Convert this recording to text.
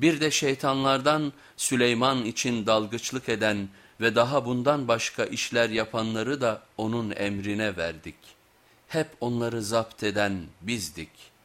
Bir de şeytanlardan Süleyman için dalgıçlık eden ve daha bundan başka işler yapanları da onun emrine verdik. Hep onları zapt eden bizdik.''